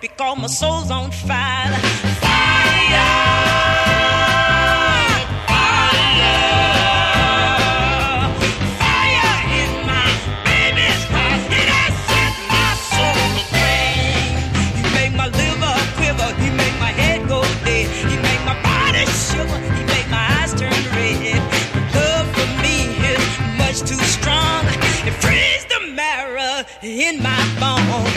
because my soul's on fire. Fire! Fire! Fire is my baby's. It has set my soul aflame. He made my liver quiver. He made my head go dead. He made my body shiver. He made my eyes turn red. Love for me is much too strong. It the marrow in my bones.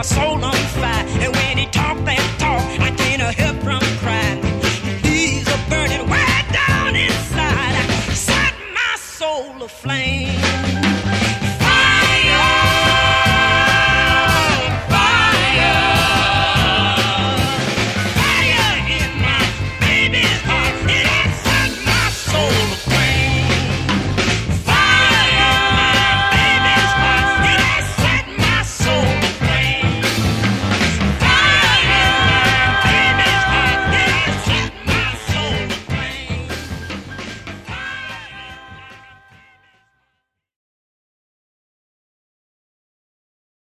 persona